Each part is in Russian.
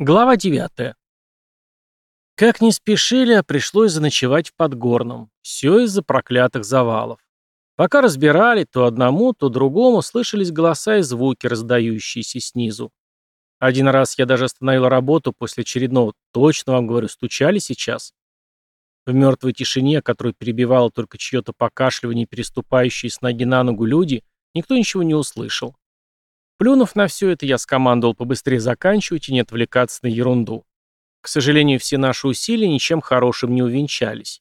Глава 9. Как не спешили, а пришлось заночевать в Подгорном. Все из-за проклятых завалов. Пока разбирали, то одному, то другому слышались голоса и звуки, раздающиеся снизу. Один раз я даже остановил работу после очередного, точно вам говорю, стучали сейчас. В мертвой тишине, которую перебивало только чье-то покашливание, переступающие с ноги на ногу люди, никто ничего не услышал. Плюнув на все это, я скомандовал побыстрее заканчивать и не отвлекаться на ерунду. К сожалению, все наши усилия ничем хорошим не увенчались.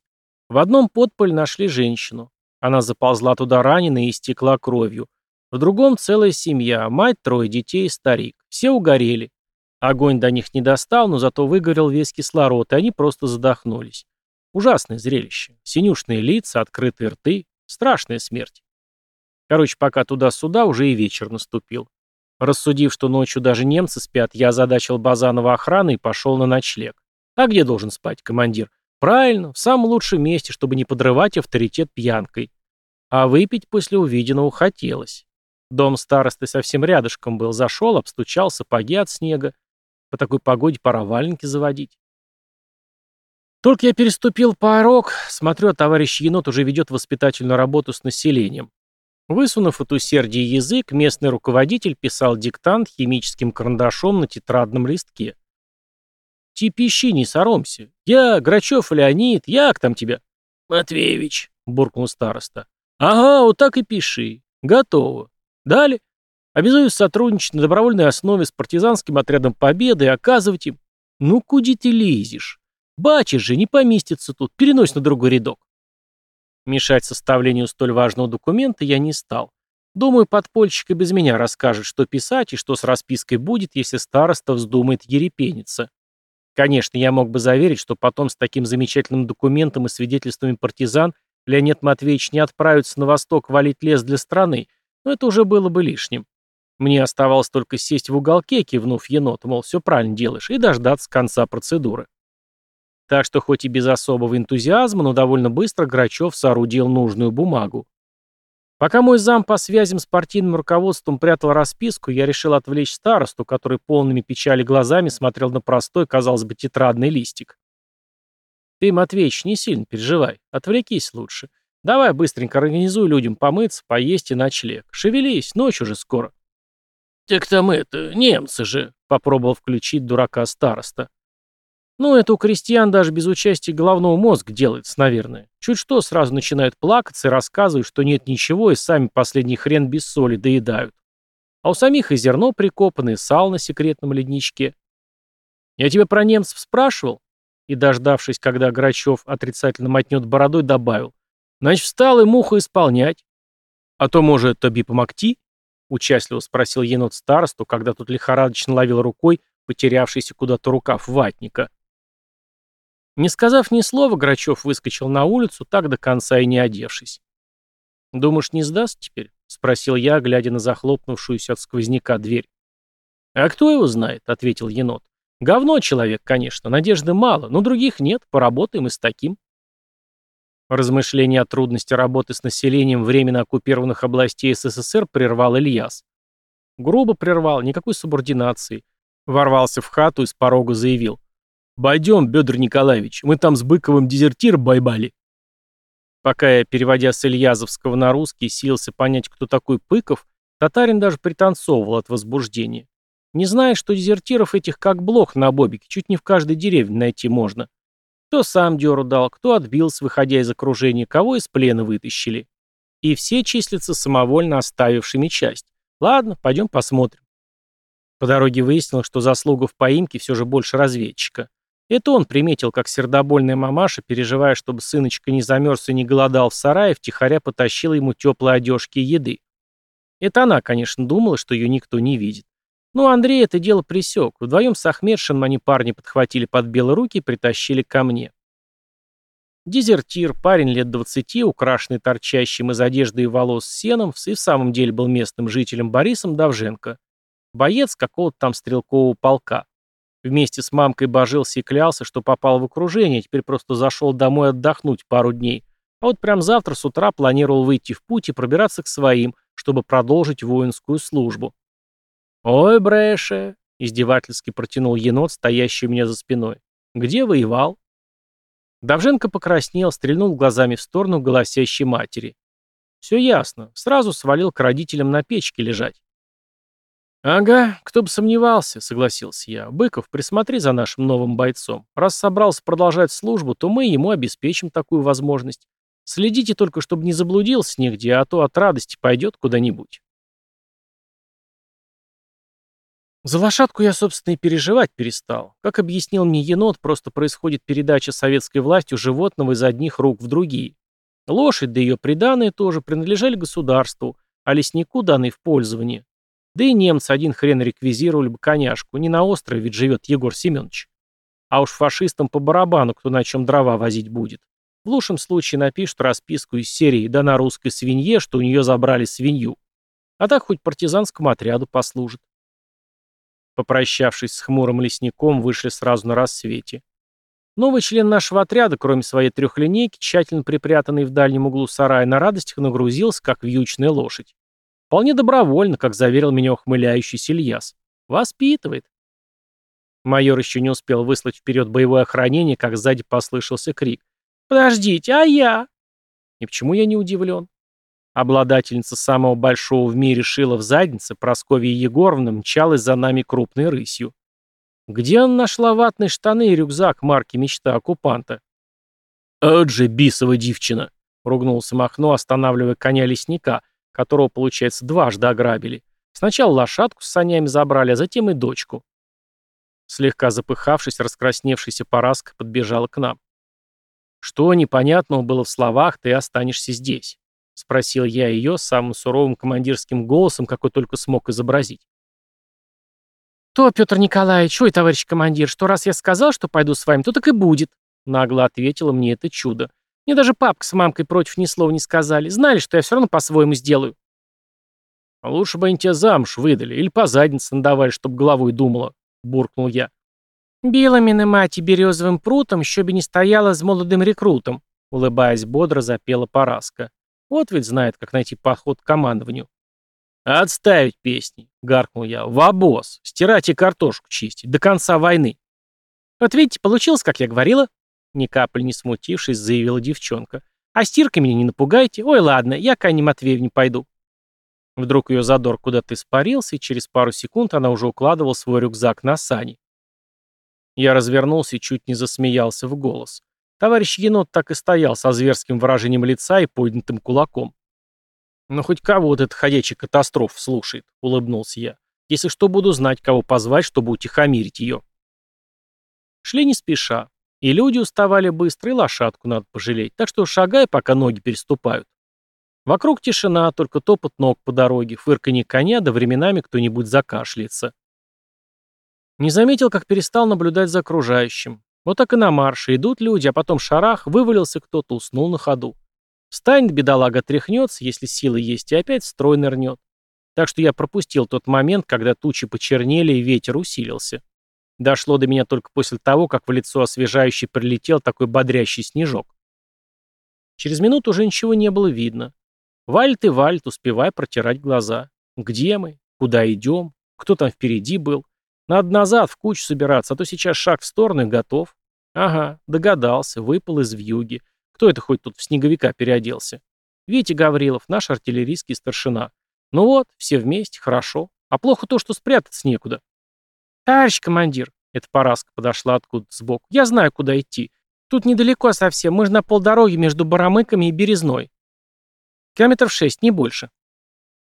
В одном подполе нашли женщину. Она заползла туда раненой и истекла кровью. В другом целая семья, мать, трое детей и старик. Все угорели. Огонь до них не достал, но зато выгорел весь кислород, и они просто задохнулись. Ужасное зрелище. Синюшные лица, открытые рты. Страшная смерть. Короче, пока туда-сюда, уже и вечер наступил. Рассудив, что ночью даже немцы спят, я озадачил Базанова охраны и пошел на ночлег. А где должен спать командир? Правильно, в самом лучшем месте, чтобы не подрывать авторитет пьянкой. А выпить после увиденного хотелось. Дом старосты совсем рядышком был. Зашел, обстучал сапоги от снега. По такой погоде пора валенки заводить. Только я переступил порог, смотрю, а товарищ енот уже ведет воспитательную работу с населением. Высунув от усердия язык, местный руководитель писал диктант химическим карандашом на тетрадном листке. «Ти пищи, не соромся. Я Грачев Леонид, як там тебя?» «Матвеевич», — буркнул староста. «Ага, вот так и пиши. Готово. Далее. Обязуюсь сотрудничать на добровольной основе с партизанским отрядом Победы и оказывать им... Ну, куди ты лезешь? Бачишь же, не поместится тут. Перенось на другой рядок. Мешать составлению столь важного документа я не стал. Думаю, подпольщик и без меня расскажет, что писать и что с распиской будет, если староста вздумает ерепениться. Конечно, я мог бы заверить, что потом с таким замечательным документом и свидетельствами партизан Леонид Матвеевич не отправится на восток валить лес для страны, но это уже было бы лишним. Мне оставалось только сесть в уголке, кивнув енот, мол, все правильно делаешь, и дождаться конца процедуры. Так что хоть и без особого энтузиазма, но довольно быстро Грачев соорудил нужную бумагу. Пока мой зам по связям с партийным руководством прятал расписку, я решил отвлечь старосту, который полными печали глазами смотрел на простой, казалось бы, тетрадный листик. Ты, Матвеич, не сильно переживай. Отвлекись лучше. Давай быстренько организуй людям помыться, поесть и ночлег. Шевелись, ночь уже скоро. Так там это, немцы же, попробовал включить дурака староста. Ну, это у крестьян даже без участия головного мозга делается, наверное. Чуть что, сразу начинают плакаться и рассказывают, что нет ничего, и сами последний хрен без соли доедают. А у самих и зерно прикопано, и сал на секретном ледничке. Я тебя про немцев спрашивал? И, дождавшись, когда Грачев отрицательно мотнет бородой, добавил. Значит, встал и муху исполнять. А то, может, тоби помогти? Участливо спросил енот старосту, когда тот лихорадочно ловил рукой потерявшийся куда-то рукав ватника. Не сказав ни слова, Грачев выскочил на улицу, так до конца и не одевшись. «Думаешь, не сдаст теперь?» — спросил я, глядя на захлопнувшуюся от сквозняка дверь. «А кто его знает?» — ответил енот. «Говно человек, конечно, надежды мало, но других нет, поработаем и с таким». Размышления о трудности работы с населением временно оккупированных областей СССР прервал Ильяс. Грубо прервал, никакой субординации. Ворвался в хату и с порога заявил. «Пойдем, Бедр Николаевич, мы там с Быковым дезертир байбали». Пока я, переводя с Ильязовского на русский, силился понять, кто такой Пыков, татарин даже пританцовывал от возбуждения. Не зная, что дезертиров этих как блох на бобике, чуть не в каждой деревне найти можно. Кто сам дёру дал, кто отбился, выходя из окружения, кого из плена вытащили. И все числятся самовольно оставившими часть. Ладно, пойдем посмотрим. По дороге выяснилось, что заслуга в поимке все же больше разведчика. Это он приметил, как сердобольная мамаша, переживая, чтобы сыночка не замерз и не голодал в сарае, втихаря потащила ему теплые одежки и еды. Это она, конечно, думала, что ее никто не видит. Но Андрей это дело присек. Вдвоем с Ахмедшином они парни подхватили под белые руки и притащили ко мне. Дезертир, парень лет двадцати, украшенный торчащим из одежды и волос сеном, и в самом деле был местным жителем Борисом Давженко. Боец какого-то там стрелкового полка. Вместе с мамкой божился и клялся, что попал в окружение, теперь просто зашел домой отдохнуть пару дней. А вот прям завтра с утра планировал выйти в путь и пробираться к своим, чтобы продолжить воинскую службу. «Ой, Брэше!» — издевательски протянул енот, стоящий у меня за спиной. «Где воевал?» Давженко покраснел, стрельнул глазами в сторону голосящей матери. Все ясно. Сразу свалил к родителям на печке лежать. «Ага, кто бы сомневался», — согласился я. «Быков, присмотри за нашим новым бойцом. Раз собрался продолжать службу, то мы ему обеспечим такую возможность. Следите только, чтобы не заблудился нигде, а то от радости пойдет куда-нибудь». За лошадку я, собственно, и переживать перестал. Как объяснил мне енот, просто происходит передача советской властью животного из одних рук в другие. Лошадь, да ее приданные тоже принадлежали государству, а леснику данные в пользование. Да и немцы один хрен реквизировали бы коняшку, не на острове ведь живет Егор Семенович. А уж фашистам по барабану, кто на чем дрова возить будет. В лучшем случае напишут расписку из серии «Да на русской свинье, что у нее забрали свинью». А так хоть партизанскому отряду послужит. Попрощавшись с хмурым лесником, вышли сразу на рассвете. Новый член нашего отряда, кроме своей трехлинейки, тщательно припрятанной в дальнем углу сарая, на радостях нагрузился, как вьючная лошадь. Вполне добровольно, как заверил меня ухмыляющийся Ильяс. Воспитывает. Майор еще не успел выслать вперед боевое охранение, как сзади послышался крик. «Подождите, а я?» И почему я не удивлен? Обладательница самого большого в мире шила в заднице, Прасковья Егоровна, мчалась за нами крупной рысью. Где он нашла ватные штаны и рюкзак марки «Мечта оккупанта»? «От же бисова девчина!» — ругнулся Махно, останавливая коня лесника, которого, получается, дважды ограбили. Сначала лошадку с санями забрали, а затем и дочку. Слегка запыхавшись, раскрасневшийся Параска подбежала к нам. «Что непонятного было в словах, ты останешься здесь?» — спросил я ее самым суровым командирским голосом, какой только смог изобразить. «То, Петр Николаевич, ой, товарищ командир, что раз я сказал, что пойду с вами, то так и будет», — нагло ответила мне это чудо. «Мне даже папка с мамкой против ни слова не сказали. Знали, что я все равно по-своему сделаю». «А «Лучше бы они тебя замуж выдали или по заднице надавали, чтоб головой думала», — буркнул я. «Белыми на мать березовым прутом, бы не стояла с молодым рекрутом», — улыбаясь бодро, запела Параска. «Вот ведь знает, как найти подход к командованию». «Отставить песни!» — гаркнул я. «В обоз! Стирать и картошку чистить! До конца войны!» «Вот видите, получилось, как я говорила!» Ни капли не смутившись, заявила девчонка. «А стиркой меня не напугайте! Ой, ладно, я к Анне Матвеевне пойду!» Вдруг ее задор куда-то испарился, и через пару секунд она уже укладывала свой рюкзак на сани. Я развернулся и чуть не засмеялся в голос. Товарищ енот так и стоял со зверским выражением лица и поднятым кулаком. «Ну хоть кого-то этот ходячий катастроф слушает», — улыбнулся я. «Если что, буду знать, кого позвать, чтобы утихомирить ее». Шли не спеша. И люди уставали быстро, и лошадку надо пожалеть, так что шагай, пока ноги переступают. Вокруг тишина, только топот ног по дороге, фырканье коня, да временами кто-нибудь закашляется. Не заметил, как перестал наблюдать за окружающим. Вот так и на марше идут люди, а потом шарах, вывалился кто-то, уснул на ходу. Встанет, бедолага тряхнется, если силы есть, и опять строй нырнет. Так что я пропустил тот момент, когда тучи почернели и ветер усилился. Дошло до меня только после того, как в лицо освежающе прилетел такой бодрящий снежок. Через минуту уже ничего не было видно. Вальт и вальт, успевая протирать глаза. Где мы? Куда идем? Кто там впереди был? Надо назад, в кучу собираться, а то сейчас шаг в сторону и готов. Ага, догадался, выпал из вьюги. Кто это хоть тут в снеговика переоделся? Витя Гаврилов, наш артиллерийский старшина. Ну вот, все вместе, хорошо. А плохо то, что спрятаться некуда. Товарищ командир, эта Параска подошла откуда-то сбоку. Я знаю, куда идти. Тут недалеко совсем, мы же на полдороги между Барамыками и Березной. Километров шесть, не больше.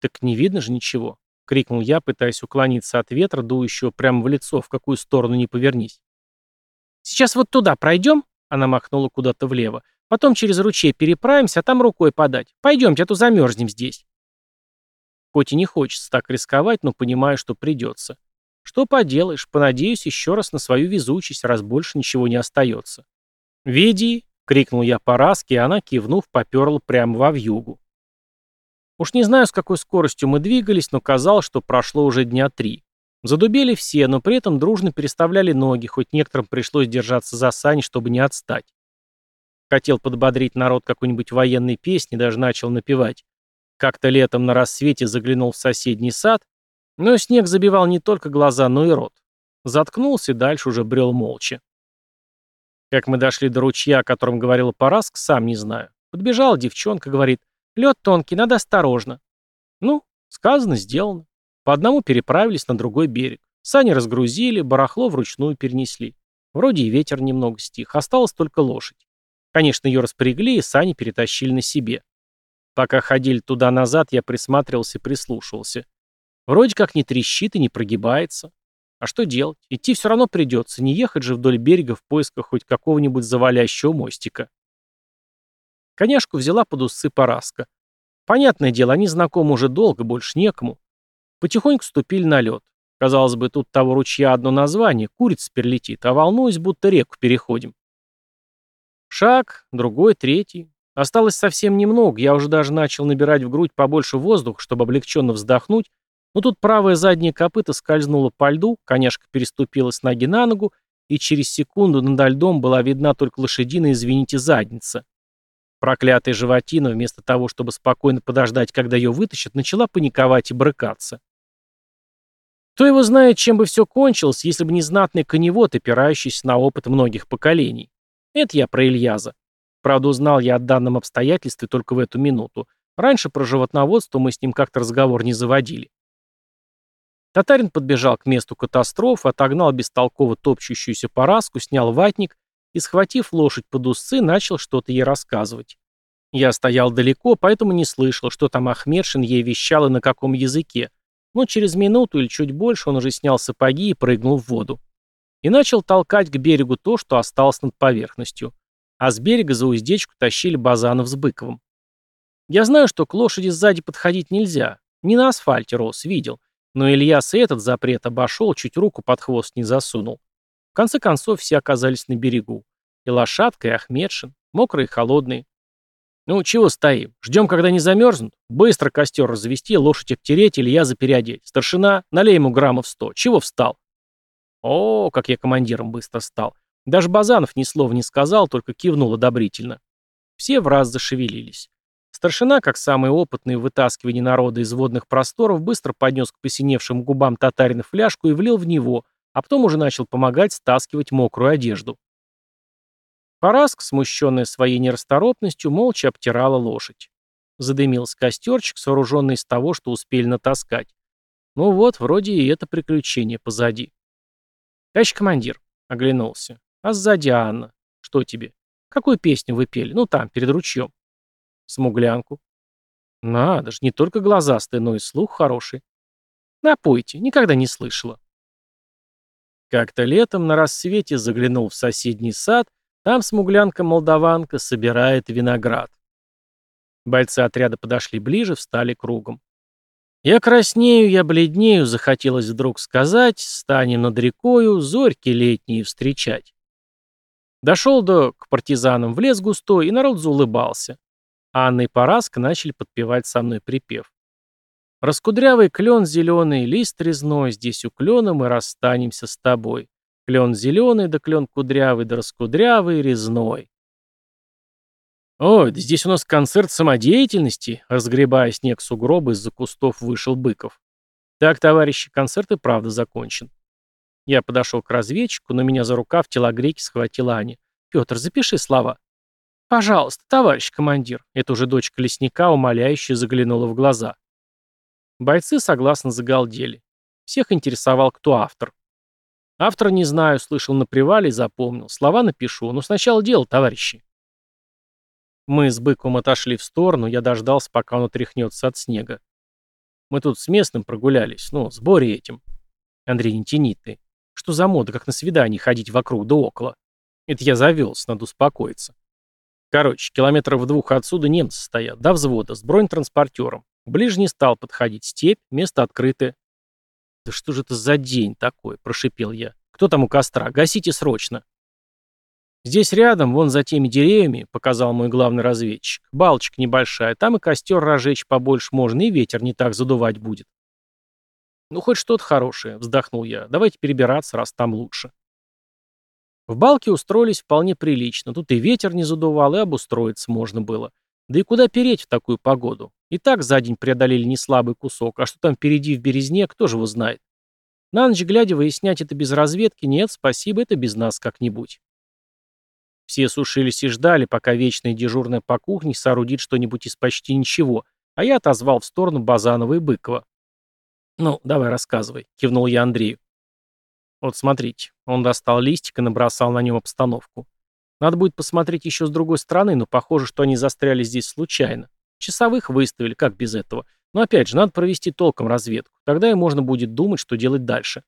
Так не видно же ничего, крикнул я, пытаясь уклониться от ветра, дующего прямо в лицо, в какую сторону не повернись. Сейчас вот туда пройдем, она махнула куда-то влево. Потом через ручей переправимся, а там рукой подать. Пойдемте, а то замерзнем здесь. Хоть и не хочется так рисковать, но понимаю, что придется. Что поделаешь, понадеюсь еще раз на свою везучесть, раз больше ничего не остается. «Веди!» — крикнул я по раске, и она, кивнув, поперла прямо во вьюгу. Уж не знаю, с какой скоростью мы двигались, но казалось, что прошло уже дня три. Задубели все, но при этом дружно переставляли ноги, хоть некоторым пришлось держаться за сани, чтобы не отстать. Хотел подбодрить народ какой-нибудь военной песни, даже начал напевать. Как-то летом на рассвете заглянул в соседний сад, Но снег забивал не только глаза, но и рот. Заткнулся и дальше уже брел молча. Как мы дошли до ручья, о котором говорила Параск, сам не знаю. Подбежала девчонка, говорит, лед тонкий, надо осторожно. Ну, сказано, сделано. По одному переправились на другой берег. Сани разгрузили, барахло вручную перенесли. Вроде и ветер немного стих, осталась только лошадь. Конечно, ее распрягли и сани перетащили на себе. Пока ходили туда-назад, я присматривался и прислушивался. Вроде как не трещит и не прогибается. А что делать? Идти все равно придется, не ехать же вдоль берега в поисках хоть какого-нибудь завалящего мостика. Коняшку взяла под усы Параска. Понятное дело, они знакомы уже долго, больше некому. Потихоньку ступили на лед. Казалось бы, тут того ручья одно название, курица перелетит, а волнуюсь, будто реку переходим. Шаг, другой, третий. Осталось совсем немного, я уже даже начал набирать в грудь побольше воздуха, чтобы облегченно вздохнуть, но тут правое заднее копыто скользнуло по льду, коняшка переступила с ноги на ногу, и через секунду над льдом была видна только лошадиная, извините, задница. Проклятая животина, вместо того, чтобы спокойно подождать, когда ее вытащат, начала паниковать и брыкаться. Кто его знает, чем бы все кончилось, если бы не знатный коневод, опирающийся на опыт многих поколений. Это я про Ильяза. Правда, узнал я о данном обстоятельстве только в эту минуту. Раньше про животноводство мы с ним как-то разговор не заводили. Татарин подбежал к месту катастрофы, отогнал бестолково топчущуюся поразку, снял ватник и, схватив лошадь под усы, начал что-то ей рассказывать. Я стоял далеко, поэтому не слышал, что там Ахмедшин ей вещал и на каком языке, но через минуту или чуть больше он уже снял сапоги и прыгнул в воду. И начал толкать к берегу то, что осталось над поверхностью. А с берега за уздечку тащили Базанов с Быковым. Я знаю, что к лошади сзади подходить нельзя. Не на асфальте рос, видел. Но Ильяс и этот запрет обошел, чуть руку под хвост не засунул. В конце концов все оказались на берегу. И лошадка, и Ахмедшин, мокрые и холодные. Ну, чего стоим? Ждем, когда не замерзнут? Быстро костер развести, лошадь обтереть, Илья запереодеть. Старшина, налей ему граммов сто. Чего встал? О, как я командиром быстро стал. Даже Базанов ни слова не сказал, только кивнул одобрительно. Все в раз зашевелились. Старшина, как самый опытный в вытаскивании народа из водных просторов, быстро поднес к посиневшим губам татарина фляжку и влил в него, а потом уже начал помогать стаскивать мокрую одежду. Параск, смущенная своей нерасторопностью, молча обтирала лошадь. Задымился костерчик, сооруженный из того, что успели натаскать. Ну вот, вроде и это приключение позади. «Товарищ командир», — оглянулся, — «а сзади Анна. Что тебе? Какую песню вы пели? Ну там, перед ручьем». Смуглянку. Надо ж, не только глазастый, но и слух хороший. Напойте, никогда не слышала. Как-то летом на рассвете заглянул в соседний сад, там смуглянка-молдаванка собирает виноград. Бойцы отряда подошли ближе, встали кругом. Я краснею, я бледнею, захотелось вдруг сказать, станем над рекою, зорьки летние встречать. Дошел до к партизанам в лес густой, и народ заулыбался. Анна и Параска начали подпевать со мной припев. «Раскудрявый клен зеленый, лист резной, здесь у клена мы расстанемся с тобой. Клен зеленый, да клен кудрявый, да раскудрявый, резной». «Ой, да здесь у нас концерт самодеятельности», — разгребая снег сугробы, из-за кустов вышел Быков. «Так, товарищи, концерт и правда закончен». Я подошел к разведчику, но меня за рукав телогрейки схватила Аня. «Петр, запиши слова». «Пожалуйста, товарищ командир», — это уже дочка лесника, умоляюще заглянула в глаза. Бойцы согласно загалдели. Всех интересовал, кто автор. Автора не знаю, слышал на привале и запомнил. Слова напишу, но сначала дело, товарищи. Мы с Быком отошли в сторону, я дождался, пока он отряхнется от снега. Мы тут с местным прогулялись, ну, с Борей этим. Андрей, не тяни ты. Что за мода, как на свидании, ходить вокруг да около? Это я завелся, надо успокоиться. Короче, километров в двух отсюда немцы стоят, до взвода, с бронетранспортером. Ближе не стал подходить, степь, место открытое. «Да что же это за день такой?» – прошипел я. «Кто там у костра? Гасите срочно!» «Здесь рядом, вон за теми деревьями», — показал мой главный разведчик. «Балочка небольшая, там и костер разжечь побольше можно, и ветер не так задувать будет». «Ну, хоть что-то хорошее», — вздохнул я. «Давайте перебираться, раз там лучше». В балке устроились вполне прилично. Тут и ветер не задувал, и обустроиться можно было. Да и куда переть в такую погоду? И так за день преодолели неслабый кусок, а что там впереди в Березне, кто же его знает? На ночь глядя выяснять это без разведки, нет, спасибо, это без нас как-нибудь. Все сушились и ждали, пока вечная дежурная по кухне соорудит что-нибудь из почти ничего, а я отозвал в сторону Базанова и Быкова. «Ну, давай рассказывай», — кивнул я Андрею. «Вот смотрите». Он достал листик и набросал на нем обстановку. Надо будет посмотреть еще с другой стороны, но похоже, что они застряли здесь случайно. Часовых выставили, как без этого. Но опять же, надо провести толком разведку. Тогда и можно будет думать, что делать дальше.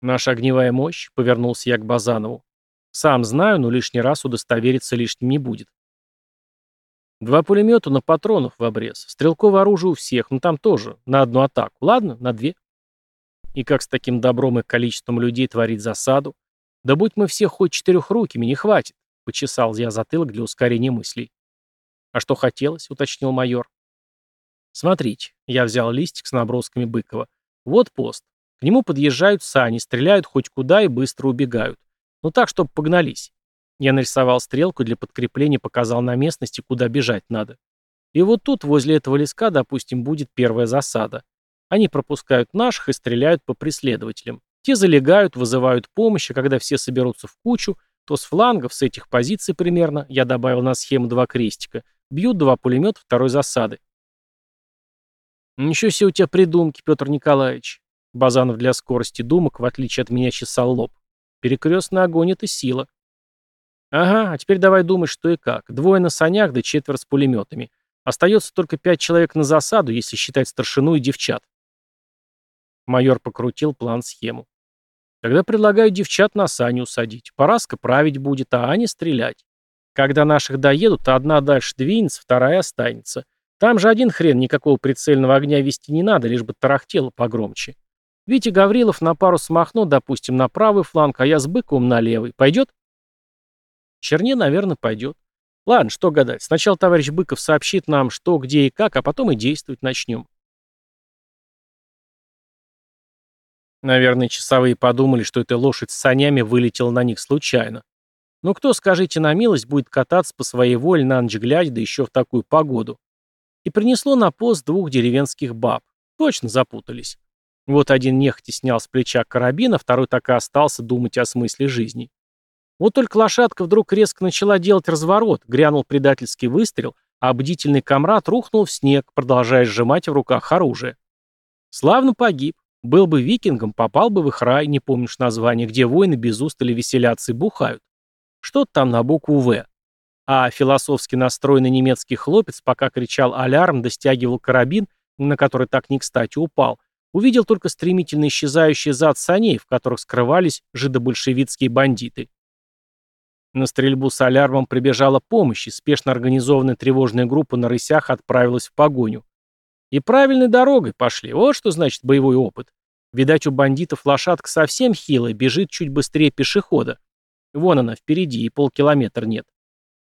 Наша огневая мощь, повернулся я к Базанову. Сам знаю, но лишний раз удостовериться лишним не будет. Два пулемета на патронов в обрез. Стрелковое оружие у всех, но там тоже. На одну атаку. Ладно, на две. И как с таким добром и количеством людей творить засаду? Да будь мы все хоть четырехрукими, не хватит. Почесал я затылок для ускорения мыслей. А что хотелось, уточнил майор. Смотрите, я взял листик с набросками Быкова. Вот пост. К нему подъезжают сани, стреляют хоть куда и быстро убегают. Ну так, чтобы погнались. Я нарисовал стрелку для подкрепления, показал на местности, куда бежать надо. И вот тут, возле этого леска, допустим, будет первая засада. Они пропускают наших и стреляют по преследователям. Те залегают, вызывают помощь, а когда все соберутся в кучу, то с флангов, с этих позиций примерно, я добавил на схему два крестика, бьют два пулемета второй засады. «Ничего себе у тебя придумки, Петр Николаевич!» Базанов для скорости думок, в отличие от меня, чесал лоб. Перекрестный огонь — это сила. Ага, а теперь давай думать, что и как. Двое на санях, да четверо с пулеметами. Остается только пять человек на засаду, если считать старшину и девчат. Майор покрутил план-схему. Тогда предлагаю девчат на сани усадить. Параска править будет, а Аня стрелять. Когда наших доедут, одна дальше двинется, вторая останется. Там же один хрен, никакого прицельного огня вести не надо, лишь бы тарахтело погромче. Витя Гаврилов на пару смахнул, допустим, на правый фланг, а я с Быковым на левый. Пойдет? Черне, наверное, пойдет. Ладно, что гадать. Сначала товарищ Быков сообщит нам, что, где и как, а потом и действовать начнем. Наверное, часовые подумали, что эта лошадь с санями вылетела на них случайно. Но кто, скажите на милость, будет кататься по своей воле на ночь глядя, да еще в такую погоду? И принесло на пост двух деревенских баб. Точно запутались. Вот один нехотя снял с плеча карабин, а второй так и остался думать о смысле жизни. Вот только лошадка вдруг резко начала делать разворот, грянул предательский выстрел, а бдительный комрад рухнул в снег, продолжая сжимать в руках оружие. Славно погиб. Был бы викингом, попал бы в их рай, не помнишь название, где воины без устали веселятся и бухают. Что-то там на букву «В». А философски настроенный немецкий хлопец, пока кричал алярм, достягивал карабин, на который так не кстати упал, увидел только стремительно исчезающий зад саней, в которых скрывались жидобольшевицкие бандиты. На стрельбу с алярмом прибежала помощь, и спешно организованная тревожная группа на рысях отправилась в погоню. И правильной дорогой пошли, вот что значит боевой опыт. Видать, у бандитов лошадка совсем хилая, бежит чуть быстрее пешехода. Вон она, впереди, и полкилометра нет.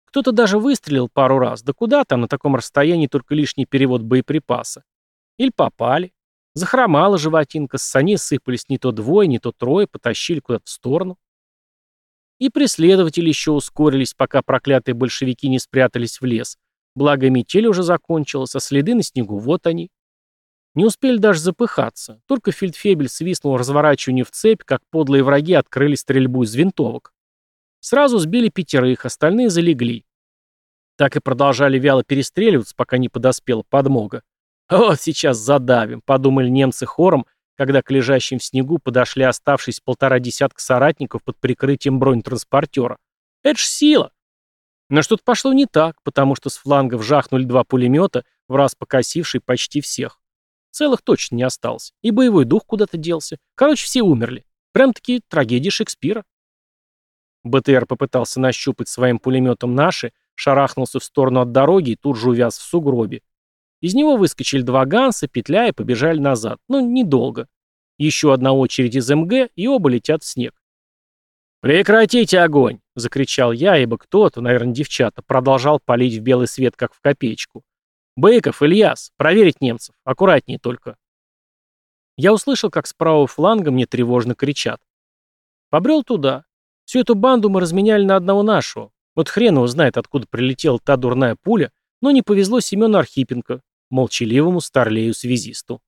Кто-то даже выстрелил пару раз, да куда там, на таком расстоянии только лишний перевод боеприпаса. Или попали. Захромала животинка, с саней сыпались не то двое, не то трое, потащили куда-то в сторону. И преследователи еще ускорились, пока проклятые большевики не спрятались в лес. Благо метель уже закончилась, а следы на снегу вот они. Не успели даже запыхаться. Только фельдфебель свистнул разворачивание в цепь, как подлые враги открыли стрельбу из винтовок. Сразу сбили пятерых, остальные залегли. Так и продолжали вяло перестреливаться, пока не подоспела подмога. «Вот сейчас задавим», — подумали немцы хором, когда к лежащим в снегу подошли оставшись полтора десятка соратников под прикрытием бронетранспортера. «Это ж сила!» Но что-то пошло не так, потому что с флангов жахнули два пулемета, в раз покосившие почти всех. Целых точно не осталось. И боевой дух куда-то делся. Короче, все умерли. Прям-таки трагедия Шекспира. БТР попытался нащупать своим пулеметом наши, шарахнулся в сторону от дороги и тут же увяз в сугробе. Из него выскочили два ганса, петля и побежали назад. Ну, недолго. Еще одна очередь из МГ, и оба летят в снег. «Прекратите огонь!» — закричал я, ибо кто-то, наверное, девчата, продолжал палить в белый свет, как в копеечку. «Быков, Ильяс, проверить немцев, аккуратнее только». Я услышал, как с правого фланга мне тревожно кричат. Побрел туда. Всю эту банду мы разменяли на одного нашего. Вот хрен его знает, откуда прилетела та дурная пуля, Но не повезло Семену Архипенко, молчаливому старлею-связисту.